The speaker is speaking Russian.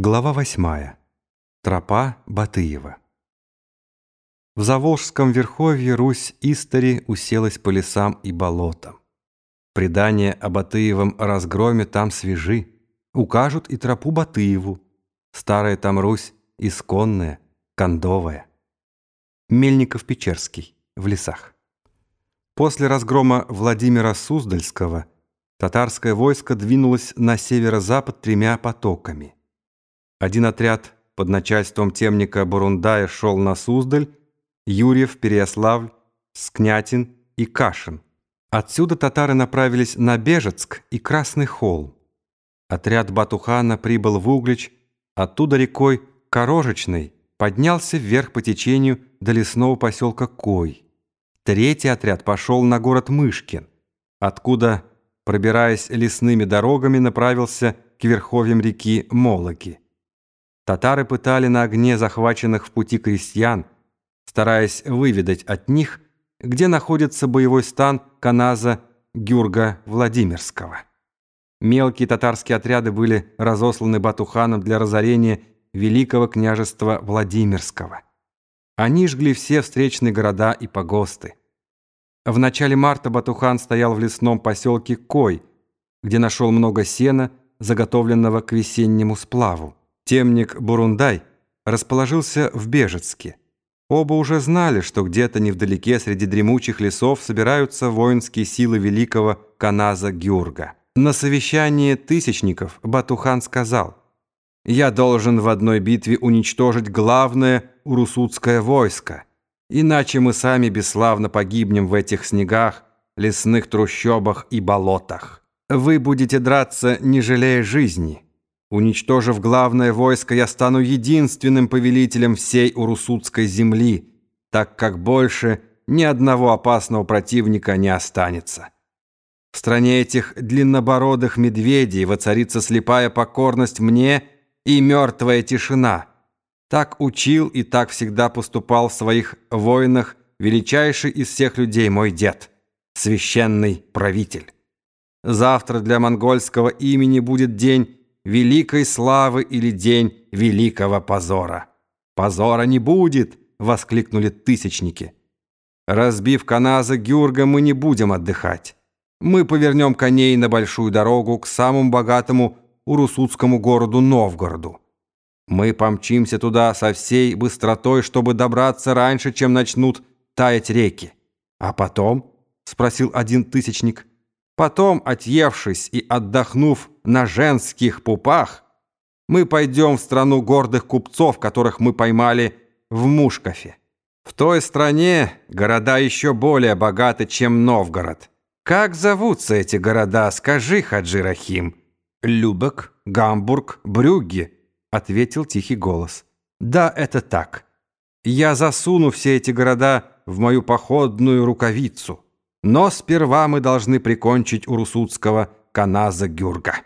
Глава восьмая. Тропа Батыева. В Заволжском верховье Русь Истори уселась по лесам и болотам. Предания о Батыевом разгроме там свежи, укажут и тропу Батыеву. Старая там Русь исконная, кондовая. Мельников-Печерский, в лесах. После разгрома Владимира Суздальского татарское войско двинулось на северо-запад тремя потоками – один отряд под начальством темника Бурундая шел на Суздаль, Юрьев, Переяславль, Скнятин и Кашин. Отсюда татары направились на Бежецк и Красный холм. Отряд Батухана прибыл в Углич, оттуда рекой Корожечной поднялся вверх по течению до лесного поселка Кой. Третий отряд пошел на город Мышкин, откуда, пробираясь лесными дорогами, направился к верховьям реки Молоки. Татары пытали на огне захваченных в пути крестьян, стараясь выведать от них, где находится боевой стан Каназа Гюрга Владимирского. Мелкие татарские отряды были разосланы Батуханом для разорения Великого княжества Владимирского. Они жгли все встречные города и погосты. В начале марта Батухан стоял в лесном поселке Кой, где нашел много сена, заготовленного к весеннему сплаву. Темник Бурундай расположился в Бежецке. Оба уже знали, что где-то невдалеке среди дремучих лесов собираются воинские силы великого Каназа Гюрга. На совещании тысячников Батухан сказал, «Я должен в одной битве уничтожить главное урусутское войско, иначе мы сами бесславно погибнем в этих снегах, лесных трущобах и болотах. Вы будете драться, не жалея жизни». Уничтожив главное войско, я стану единственным повелителем всей Урусутской земли, так как больше ни одного опасного противника не останется. В стране этих длиннобородых медведей воцарится слепая покорность мне и мертвая тишина. Так учил и так всегда поступал в своих войнах величайший из всех людей мой дед, священный правитель. Завтра для монгольского имени будет день великой славы или день великого позора. «Позора не будет!» — воскликнули тысячники. Разбив Каназа Гюрга, мы не будем отдыхать. Мы повернем коней на большую дорогу к самому богатому урусутскому городу Новгороду. Мы помчимся туда со всей быстротой, чтобы добраться раньше, чем начнут таять реки. А потом, — спросил один тысячник, — Потом, отъевшись и отдохнув на женских пупах, мы пойдем в страну гордых купцов, которых мы поймали в Мушкафе. В той стране города еще более богаты, чем Новгород. Как зовутся эти города, скажи, Хаджи Рахим. Любек, Гамбург, Брюгге, ответил тихий голос. Да, это так. Я засуну все эти города в мою походную рукавицу. Но сперва мы должны прикончить урусутского Каназа Гюрга.